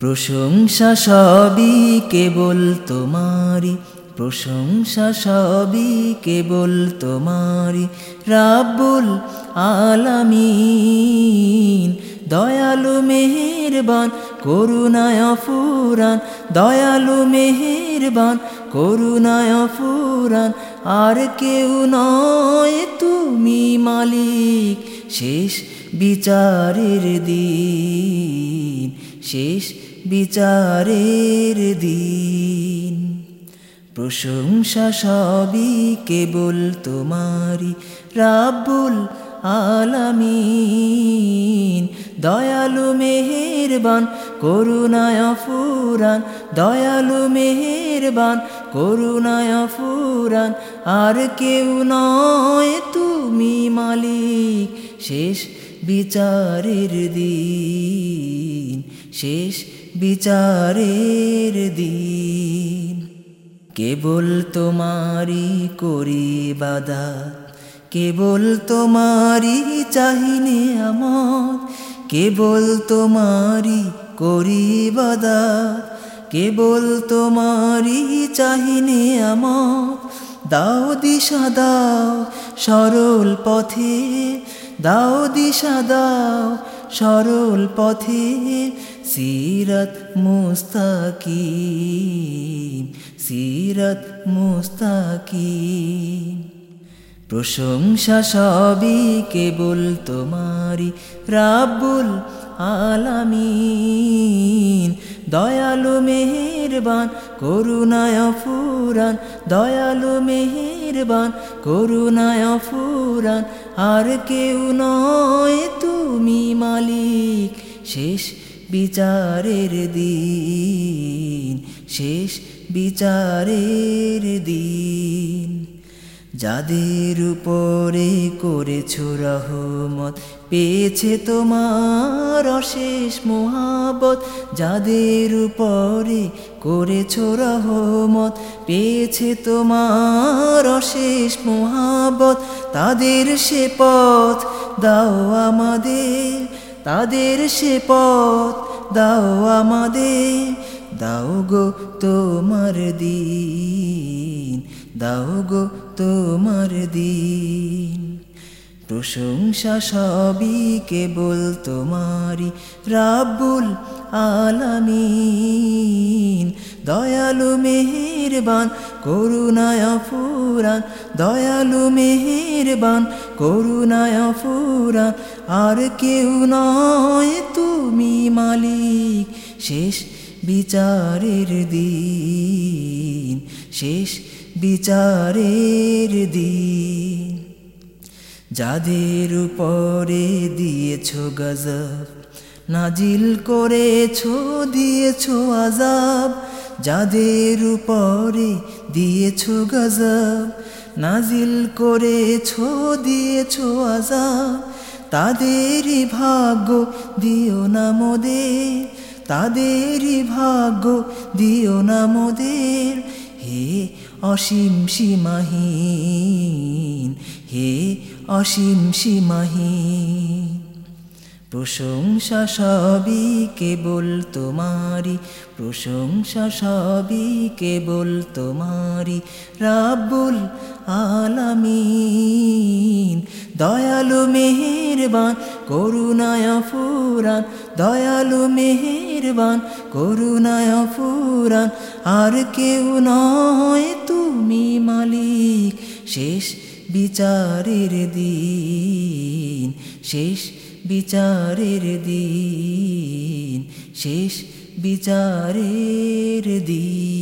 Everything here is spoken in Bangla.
প্রশংসা সবই কেবল তোমারি প্রশংসা সবই কেবল তোমারি রাব্বুল আলামিন, দয়ালু মেহেরবান, করুণায় ফুরান দয়ালু মেহেরবান, করুণায় ফুরান আর কেউ নয় তুমি মালিক, শেষ বিচারের দিন, শেষ বিচারের দিন। প্রশংসা সবই কেবল তোমারি রাবুল আলামিন। দয়ালু মেহেরবান, করুণায় ফুরান দয়ালু মেহেরবান, করুণায় ফুরান আর কেউ নয় তুমি মালিক। শেষ বিচারের দিন, শেষ বিচারের দিন। কেবল তোমারি করি বাদা কেবল তোমারি চাহিনে আমার কেবল তোমারি করি বাদা কেবল তোমারি চাহিনে আমার দাও দিশা, দাও সরল পথে, দাও দিশা, দাও সরল পথে সিরত মুস্তাকিম সিরত মুস্তাকিম। প্রশংসা সবই কেবল তোমারি রাব্বুল আলামিন। দয়ালু মেহেরবান, করুণায় ফুরান দয়ালু মেহেরবান, করুণায় ফুরান আর কেউ নয় তুমি মালিক, শেষ বিচারের দিন, শেষ বিচারের দিন। যাদের উপরে করেছ রহমত, পেয়েছে তোমার অশেষ মোহাবত যাদের উপরে করেছ রহমত, পেয়েছে তোমার অশেষ মোহাবত তাদের সে পথ দাও আমাদের তাদের সে পথ দাও আমাদের দাও গো তোমার দিন দাও গো তোমার দিন। প্রশংসা সবই কেবল তোমারি রাব্বুল আলামিন। দয়ালু মেহেরবান, করুণায় ফুরান দয়ালু মেহেরবান, করুণায় ফুরান আর কেউ নয় তুমি মালিক, শেষ বিচারের দিন, শেষ বিচারের দিন। যাদের উপরে দিয়েছ গজব, নাজিল করেছ, দিয়েছ আজাব যাদের উপরে দিয়েছ গজব, নাজিল করেছ, দিয়েছ আজাব তাদেরই ভাগ্য দিও না তাদেরই ভাগ্য দিও না মোদের। হে অসীম সীমাহীন, হে অসীম সীমাহীন প্রশংসা সবই কেবল তোমারি প্রশংসা সবই কেবল তোমারি রাব্বুল আলামিন, দয়ালু মেহেরবান, করুণায় ফুরান দয়ালু মেহেরবান, করুণায় ফুরান আর কেউ নয় তুমি মালিক, শেষ বিচারের দিন শেষ বিচারের দিন শেষ বিচারের দিন।